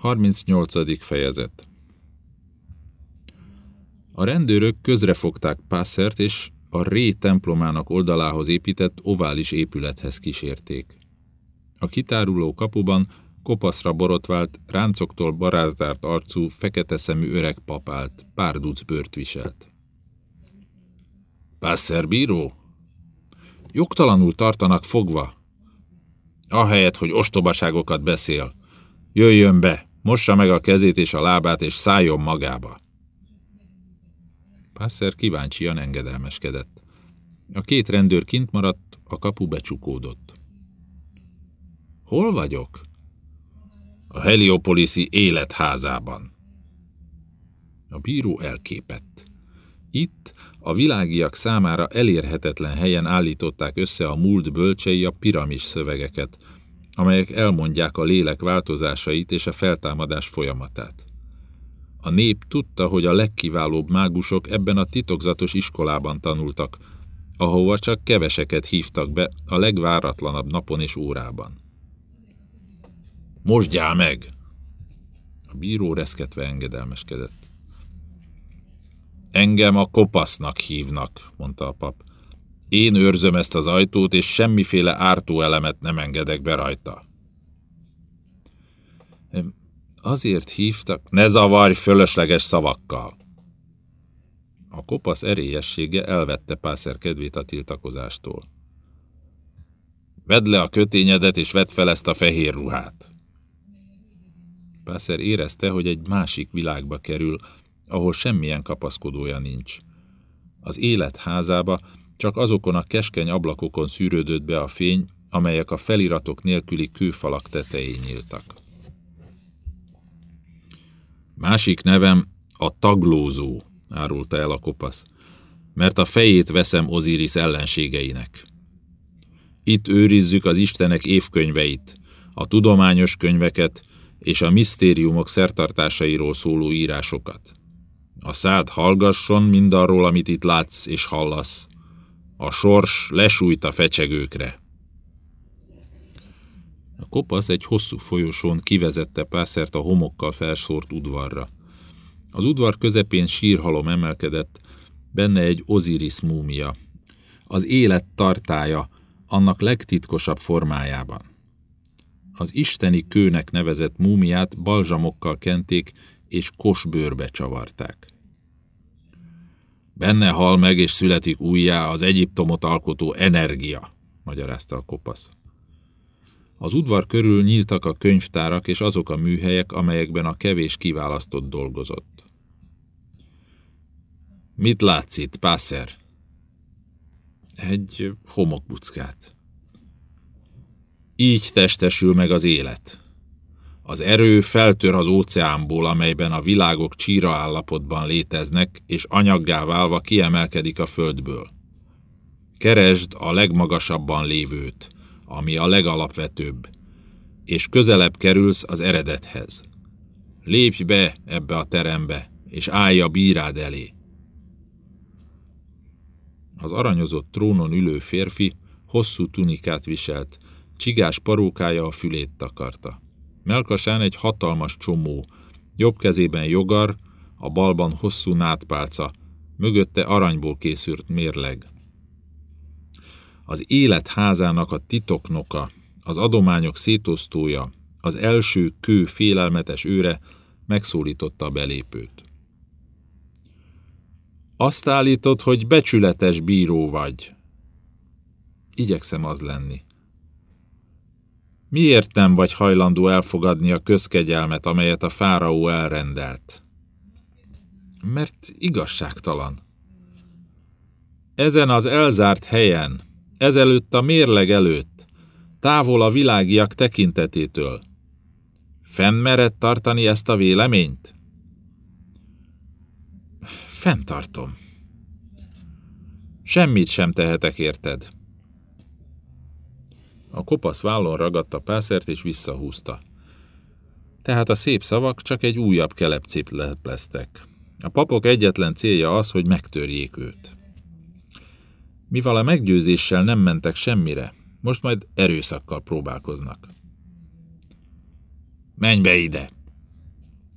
38. fejezet A rendőrök közrefogták Pászert, és a Ré templomának oldalához épített ovális épülethez kísérték. A kitáruló kapuban kopaszra borotvált, ráncoktól barázdárt arcú, fekete szemű öreg papált, pár duc bőrt viselt. Pászer bíró? Jogtalanul tartanak fogva. Ahelyett, hogy ostobaságokat beszél. Jöjjön be, mossa meg a kezét és a lábát, és szálljon magába. Pászer kíváncsian engedelmeskedett. A két rendőr kint maradt, a kapu becsukódott. Hol vagyok? A Heliopoliszi életházában. A bíró elképett. Itt a világiak számára elérhetetlen helyen állították össze a múlt bölcsei a piramis szövegeket, amelyek elmondják a lélek változásait és a feltámadás folyamatát. A nép tudta, hogy a legkiválóbb mágusok ebben a titokzatos iskolában tanultak, ahova csak keveseket hívtak be a legváratlanabb napon és órában. Mosdjál meg! A bíró reszketve engedelmeskedett. Engem a kopasznak hívnak, mondta a pap. Én őrzöm ezt az ajtót, és semmiféle ártó elemet nem engedek be rajta. Azért hívtak, ne zavarj fölösleges szavakkal. A kopasz erélyessége elvette Pászer kedvét a tiltakozástól. Vedd le a kötényedet, és vedd fel ezt a fehér ruhát. Pászer érezte, hogy egy másik világba kerül, ahol semmilyen kapaszkodója nincs. Az élet házába csak azokon a keskeny ablakokon szűrődött be a fény, amelyek a feliratok nélküli kőfalak tetején nyíltak. Másik nevem a taglózó, árulta el a kopasz, mert a fejét veszem Oziris ellenségeinek. Itt őrizzük az Istenek évkönyveit, a tudományos könyveket és a misztériumok szertartásairól szóló írásokat. A szád hallgasson mindarról, amit itt látsz és hallasz. A sors lesújt a fecsegőkre. A kopasz egy hosszú folyosón kivezette Pászert a homokkal felszórt udvarra. Az udvar közepén sírhalom emelkedett, benne egy Osiris múmia. Az élet tartája, annak legtitkosabb formájában. Az isteni kőnek nevezett múmiát balzsamokkal kenték és kosbőrbe csavarták. Benne hal meg és születik újjá az Egyiptomot alkotó energia, magyarázta a kopasz. Az udvar körül nyíltak a könyvtárak és azok a műhelyek, amelyekben a kevés kiválasztott dolgozott. Mit látsz itt, Pászer? Egy homokbuckát. Így testesül meg az élet. Az erő feltör az óceánból, amelyben a világok csíra állapotban léteznek, és anyaggá válva kiemelkedik a földből. Keresd a legmagasabban lévőt, ami a legalapvetőbb, és közelebb kerülsz az eredethez. Lépj be ebbe a terembe, és állj a bírád elé. Az aranyozott trónon ülő férfi hosszú tunikát viselt, csigás parókája a fülét takarta. Melkasán egy hatalmas csomó, jobb kezében jogar, a balban hosszú nátpálca, mögötte aranyból készült mérleg. Az élet házának a titoknoka, az adományok szétosztója, az első kő félelmetes őre megszólította a belépőt. Azt állítod, hogy becsületes bíró vagy. Igyekszem az lenni. Miért nem vagy hajlandó elfogadni a közkegyelmet, amelyet a fáraó elrendelt? Mert igazságtalan. Ezen az elzárt helyen, ezelőtt a mérleg előtt, távol a világiak tekintetétől. Fennmered tartani ezt a véleményt? Fenntartom. Semmit sem tehetek érted. A kopasz vállon ragadta pászert és visszahúzta. Tehát a szép szavak csak egy újabb kelepcét lepleztek. A papok egyetlen célja az, hogy megtörjék őt. Mivel a meggyőzéssel nem mentek semmire, most majd erőszakkal próbálkoznak. Menj be ide!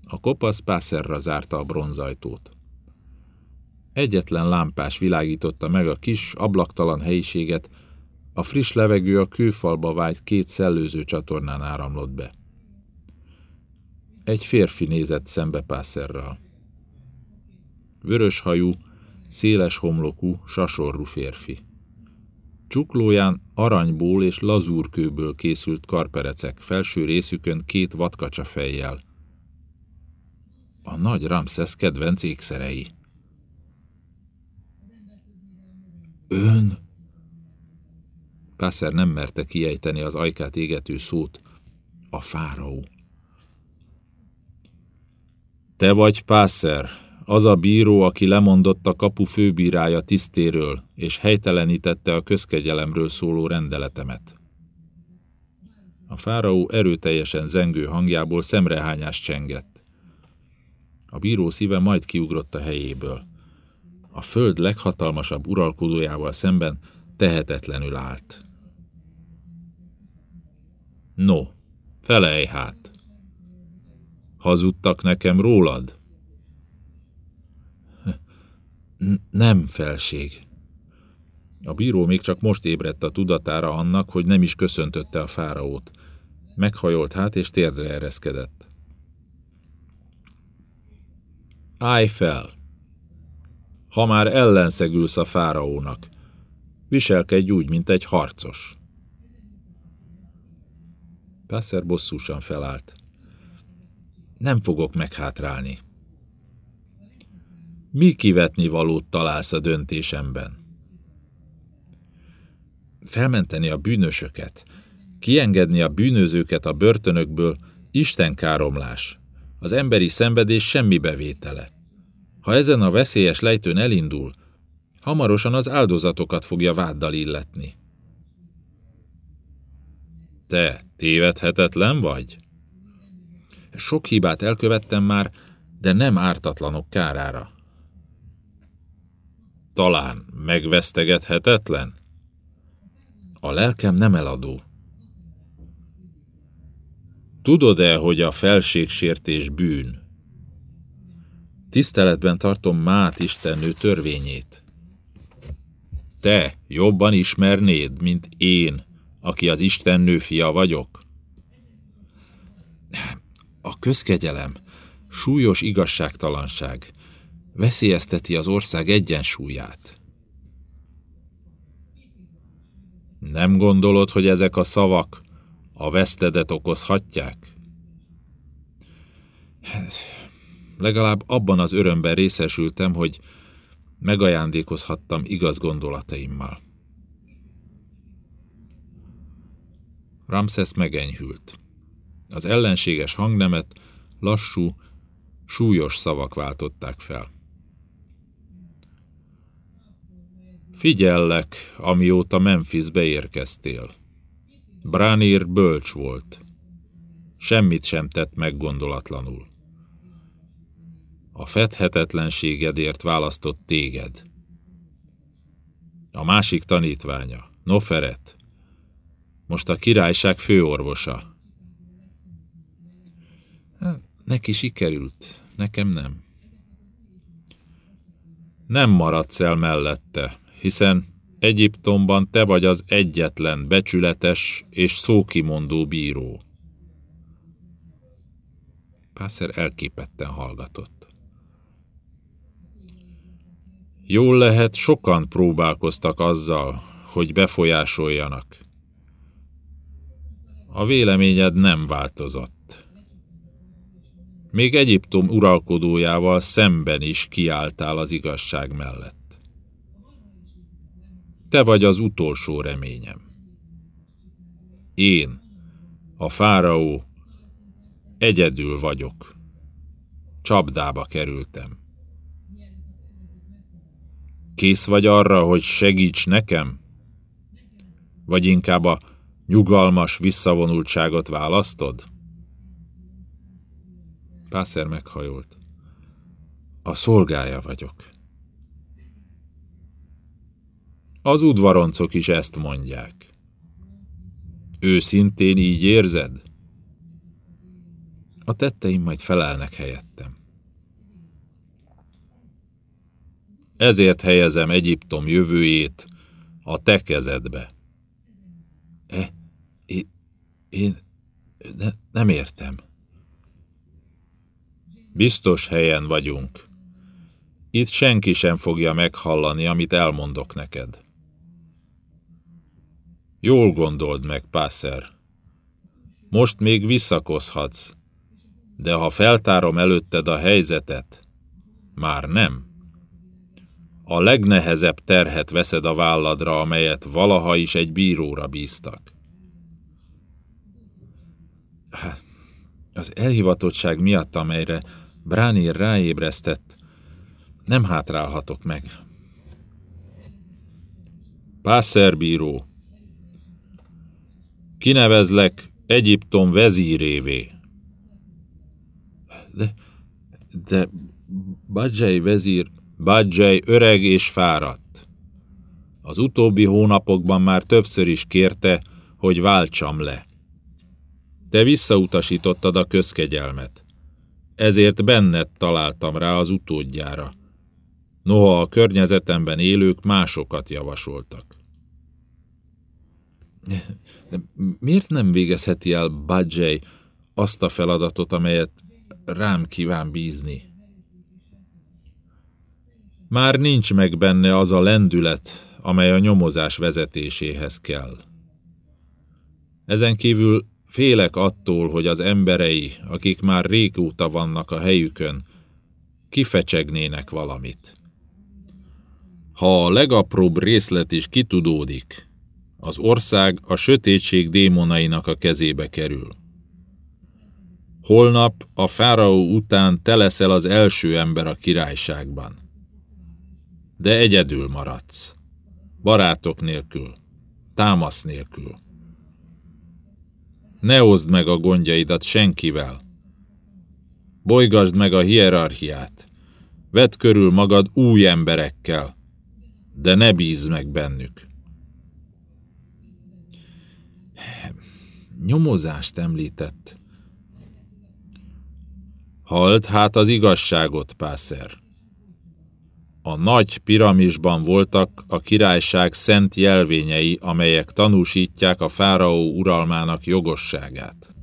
A kopasz pászerra zárta a bronzajtót. Egyetlen lámpás világította meg a kis, ablaktalan helyiséget, a friss levegő a kőfalba vájt két szellőző csatornán áramlott be. Egy férfi nézett szembe Pászerral. Vörös hajú, széles homlokú, sasorú férfi. Csuklóján aranyból és lazúrkőből készült karperecek, felső részükön két vadkacsa fejjel. A nagy Ramszesz kedvenc ékszerei. Ön? Pászer nem merte kiejteni az ajkát égető szót. A fáraó. Te vagy Pászer, az a bíró, aki lemondott a kapu főbírája tisztéről, és helytelenítette a közkegyelemről szóló rendeletemet. A fáraó erőteljesen zengő hangjából szemrehányás csengett. A bíró szíve majd kiugrott a helyéből. A föld leghatalmasabb uralkodójával szemben tehetetlenül állt. No, felej hát! Hazudtak nekem rólad? Nem, felség. A bíró még csak most ébredt a tudatára annak, hogy nem is köszöntötte a fáraót. Meghajolt hát, és térdre ereszkedett. Állj fel! Ha már ellenszegülsz a fáraónak, viselkedj úgy, mint egy harcos. Pászer bosszúsan felállt. Nem fogok meghátrálni. Mi kivetni valót találsz a döntésemben? Felmenteni a bűnösöket, kiengedni a bűnözőket a börtönökből, Isten káromlás, az emberi szenvedés semmi bevétele. Ha ezen a veszélyes lejtőn elindul, hamarosan az áldozatokat fogja váddal illetni. Te tévedhetetlen vagy? Sok hibát elkövettem már, de nem ártatlanok kárára. Talán megvesztegethetetlen? A lelkem nem eladó. Tudod-e, hogy a felségsértés bűn? Tiszteletben tartom Mát Istennő törvényét. Te jobban ismernéd, mint én, aki az Istennő fia vagyok? A közkegyelem, súlyos igazságtalanság veszélyezteti az ország egyensúlyát. Nem gondolod, hogy ezek a szavak a vesztedet okozhatják? Legalább abban az örömben részesültem, hogy megajándékozhattam igaz gondolataimmal. Ramses megenyhült. Az ellenséges hangnemet lassú, súlyos szavak váltották fel. Figyellek, amióta Memphisbe érkeztél. Branir bölcs volt. Semmit sem tett meg gondolatlanul. A fedhetetlenségedért választott téged. A másik tanítványa, Noferet, most a királyság főorvosa. Neki sikerült, nekem nem. Nem maradsz el mellette, hiszen Egyiptomban te vagy az egyetlen becsületes és szókimondó bíró. Pászer elképetten hallgatott. Jól lehet, sokan próbálkoztak azzal, hogy befolyásoljanak. A véleményed nem változott. Még Egyiptom uralkodójával szemben is kiálltál az igazság mellett. Te vagy az utolsó reményem. Én, a fáraó, egyedül vagyok. Csapdába kerültem. Kész vagy arra, hogy segíts nekem? Vagy inkább a Nyugalmas visszavonultságot választod? Pászer meghajolt. A szolgája vagyok. Az udvaroncok is ezt mondják. Őszintén így érzed? A tetteim majd felelnek helyettem. Ezért helyezem Egyiptom jövőjét a te kezedbe. E, én, én ne, nem értem. Biztos helyen vagyunk. Itt senki sem fogja meghallani, amit elmondok neked. Jól gondold meg, Pászer. Most még visszakozhatsz, de ha feltárom előtted a helyzetet, már nem. A legnehezebb terhet veszed a válladra, amelyet valaha is egy bíróra bíztak. Hát, az elhivatottság miatt, amelyre Bránér ráébresztett, nem hátrálhatok meg. Pásszerbíró, kinevezlek Egyiptom vezírévé. De, de Badzsely vezír, Badzsely öreg és fáradt. Az utóbbi hónapokban már többször is kérte, hogy váltsam le. Te visszautasítottad a közkegyelmet. Ezért benned találtam rá az utódjára. Noha a környezetemben élők másokat javasoltak. De miért nem végezheti el Badzsely azt a feladatot, amelyet rám kíván bízni? Már nincs meg benne az a lendület, amely a nyomozás vezetéséhez kell. Ezen kívül félek attól, hogy az emberei, akik már régóta vannak a helyükön, kifecsegnének valamit. Ha a legapróbb részlet is kitudódik, az ország a sötétség démonainak a kezébe kerül. Holnap a fáraó után te leszel az első ember a királyságban. De egyedül maradsz. Barátok nélkül. Támasz nélkül. Ne oszd meg a gondjaidat senkivel. Bolygasd meg a hierarchiát. Vedd körül magad új emberekkel, de ne bízz meg bennük. Nyomozást említett. Halt hát az igazságot, Pászer. A nagy piramisban voltak a királyság szent jelvényei, amelyek tanúsítják a fáraó uralmának jogosságát.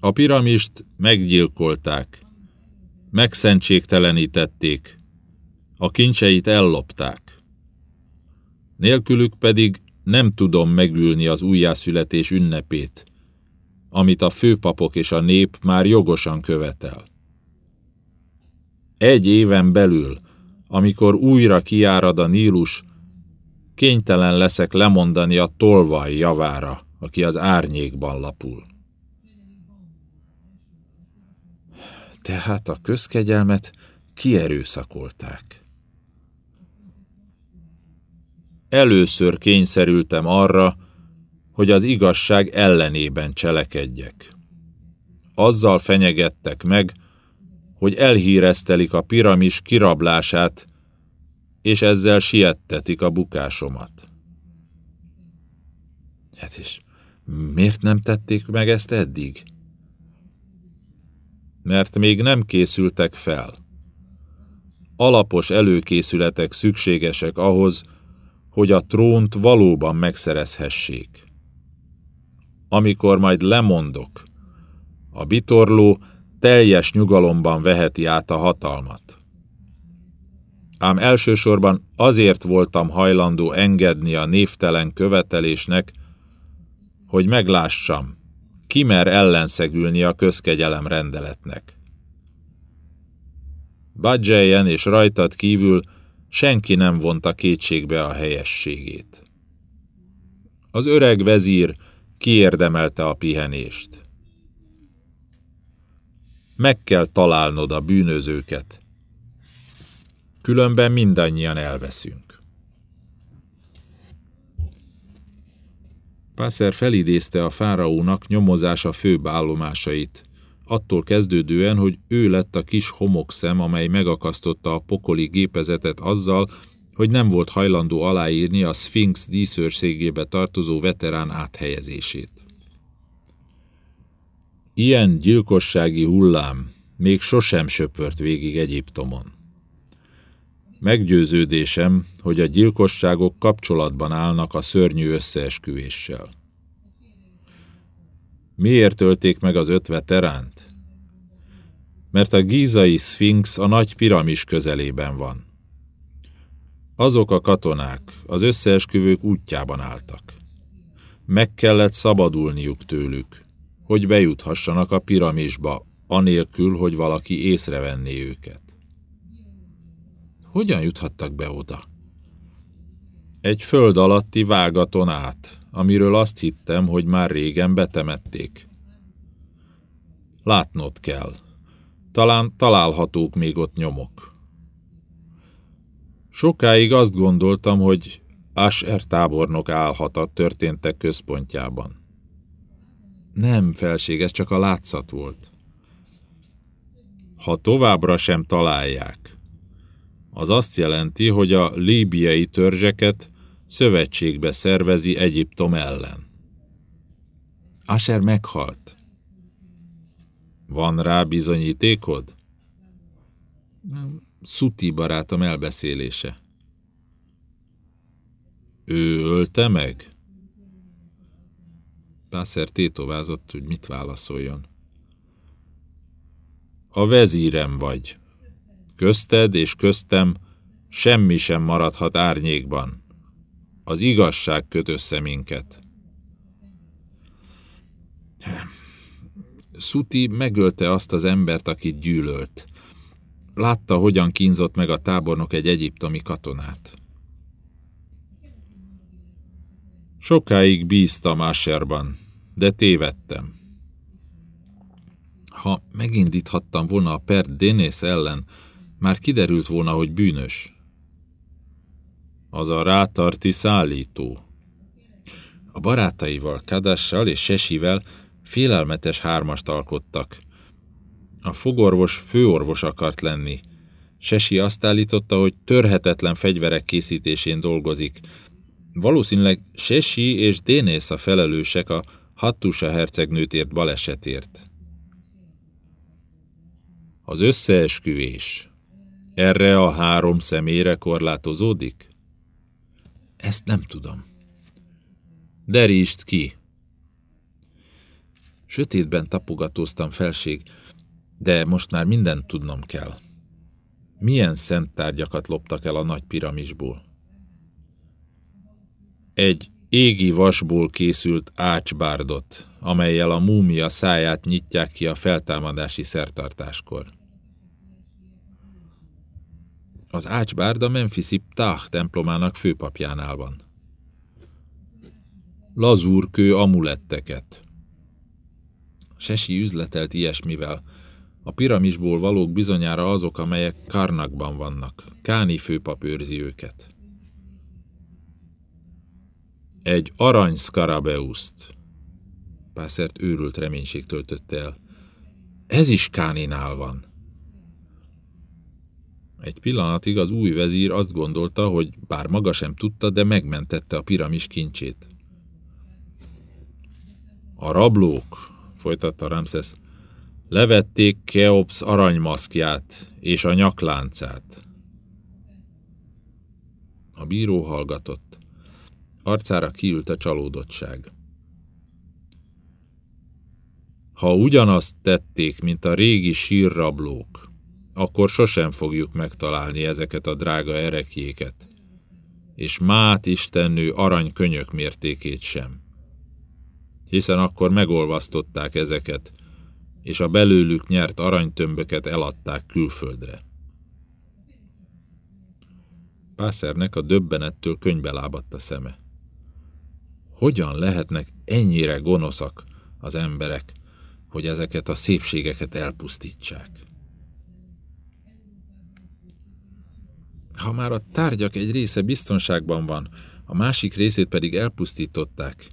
A piramist meggyilkolták, megszentségtelenítették, a kincseit ellopták. Nélkülük pedig nem tudom megülni az újjászületés ünnepét, amit a főpapok és a nép már jogosan követel. Egy éven belül, amikor újra kiárad a Nílus, kénytelen leszek lemondani a tolvaj javára, aki az árnyékban lapul. Tehát a közkegyelmet kierőszakolták. Először kényszerültem arra, hogy az igazság ellenében cselekedjek. Azzal fenyegettek meg, hogy elhíreztelik a piramis kirablását, és ezzel siettetik a bukásomat. Hát és miért nem tették meg ezt eddig? Mert még nem készültek fel. Alapos előkészületek szükségesek ahhoz, hogy a trónt valóban megszerezhessék. Amikor majd lemondok, a bitorló teljes nyugalomban veheti át a hatalmat. Ám elsősorban azért voltam hajlandó engedni a névtelen követelésnek, hogy meglássam, ki mer ellenszegülni a közkegyelem rendeletnek. Badzselyen és rajtad kívül senki nem vonta kétségbe a helyességét. Az öreg vezír kiérdemelte a pihenést. Meg kell találnod a bűnözőket, különben mindannyian elveszünk. Pászer felidézte a fáraónak nyomozása főbb állomásait, attól kezdődően, hogy ő lett a kis homokszem, amely megakasztotta a pokoli gépezetet azzal, hogy nem volt hajlandó aláírni a Sphinx díszőrségébe tartozó veterán áthelyezését. Ilyen gyilkossági hullám még sosem söpört végig Egyiptomon. Meggyőződésem, hogy a gyilkosságok kapcsolatban állnak a szörnyű összeesküvéssel. Miért ölték meg az öt veteránt? Mert a gízai szfinx a nagy piramis közelében van. Azok a katonák az összeesküvők útjában álltak. Meg kellett szabadulniuk tőlük, hogy bejuthassanak a piramisba, anélkül, hogy valaki észrevenné őket. Hogyan juthattak be oda? Egy föld alatti vágaton át, amiről azt hittem, hogy már régen betemették. Látnod kell. Talán találhatók még ott nyomok. Sokáig azt gondoltam, hogy Asher tábornok állhat a történtek központjában. Nem, felség, ez csak a látszat volt. Ha továbbra sem találják, az azt jelenti, hogy a líbiai törzseket szövetségbe szervezi Egyiptom ellen. Asher meghalt. Van rá bizonyítékod? Szuti barátom elbeszélése. Ő ölte meg? Pászer tétovázott, hogy mit válaszoljon. A vezírem vagy. Közted és köztem semmi sem maradhat árnyékban. Az igazság köt össze minket. Szuti megölte azt az embert, akit gyűlölt. Látta, hogyan kínzott meg a tábornok egy egyiptomi katonát. Sokáig bíztam Asherban, de tévedtem. Ha megindíthattam volna a pert Dénész ellen, már kiderült volna, hogy bűnös. Az a rátarti szállító. A barátaival, Kadassal és Sesivel félelmetes hármast alkottak. A fogorvos főorvos akart lenni. Sesi azt állította, hogy törhetetlen fegyverek készítésén dolgozik. Valószínűleg Sesi és Dénész a felelősek a Hattusa hercegnőt ért balesetért. Az összeesküvés erre a három személyre korlátozódik? Ezt nem tudom. Derítsd ki! Sötétben tapogatóztam felség, de most már mindent tudnom kell. Milyen szent tárgyakat loptak el a nagy piramisból? Egy égi vasból készült ácsbárdot, amelyel a múmia száját nyitják ki a feltámadási szertartáskor. Az ácsbárd a Memphisi Ptah templomának főpapjánál van. Lazúrkő amuletteket. Sesi üzletelt ilyesmivel. A piramisból valók bizonyára azok, amelyek Karnakban vannak. Káni főpap őrzi őket. Egy arany szkarabeuszt. Pászert őrült reménység töltötte el. Ez is Káninál van. Egy pillanatig az új vezír azt gondolta, hogy bár maga sem tudta, de megmentette a piramis kincsét. A rablók, folytatta Ramses, levették Keops aranymaszkját és a nyakláncát. A bíró hallgatott. Arcára kiült a csalódottság. Ha ugyanazt tették, mint a régi sírrablók, akkor sosem fogjuk megtalálni ezeket a drága erekjéket, és Mát Istennő arany könyök mértékét sem. Hiszen akkor megolvasztották ezeket, és a belőlük nyert aranytömböket eladták külföldre. Pászernek a döbbenettől könybe lábadt a szeme. Hogyan lehetnek ennyire gonoszak az emberek, hogy ezeket a szépségeket elpusztítsák? Ha már a tárgyak egy része biztonságban van, a másik részét pedig elpusztították,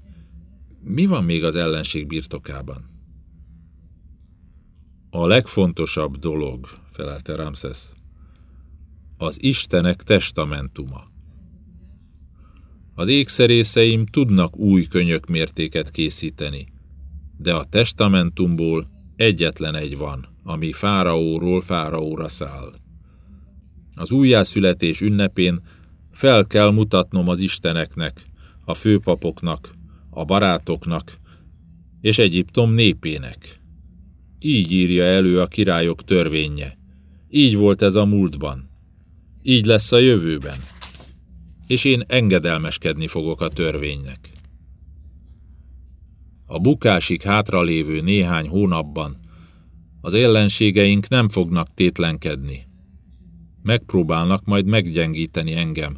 mi van még az ellenség birtokában? A legfontosabb dolog, felelte Ramses, az Istenek testamentuma. Az ékszerészeim tudnak új könyök mértéket készíteni, de a testamentumból Egyetlen egy van, ami fáraóról fáraóra száll. Az újjászületés ünnepén fel kell mutatnom az isteneknek, a főpapoknak, a barátoknak és Egyiptom népének. Így írja elő a királyok törvénye. Így volt ez a múltban. Így lesz a jövőben. És én engedelmeskedni fogok a törvénynek. A bukásig hátralévő néhány hónapban az ellenségeink nem fognak tétlenkedni. Megpróbálnak majd meggyengíteni engem.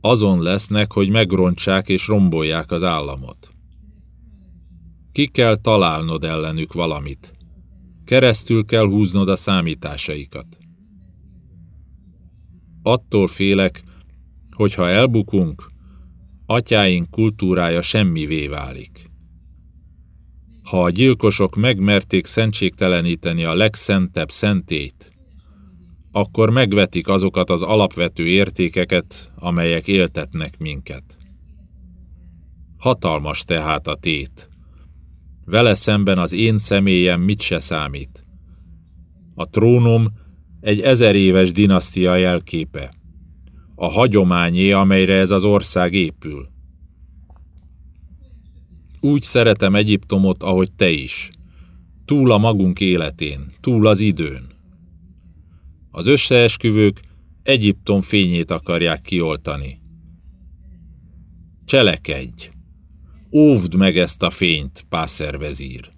Azon lesznek, hogy megrontsák és rombolják az államot. Ki kell találnod ellenük valamit. Keresztül kell húznod a számításaikat. Attól félek, hogy ha elbukunk, atyáink kultúrája semmivé válik. Ha a gyilkosok megmerték szentségteleníteni a legszentebb szentét, akkor megvetik azokat az alapvető értékeket, amelyek éltetnek minket. Hatalmas tehát a tét. Vele szemben az én személyem mit se számít. A trónom egy ezer éves dinasztia jelképe. A hagyományé, amelyre ez az ország épül. Úgy szeretem Egyiptomot, ahogy te is. Túl a magunk életén, túl az időn. Az összeesküvők Egyiptom fényét akarják kioltani. Cselekedj! Óvd meg ezt a fényt, Pászer vezír!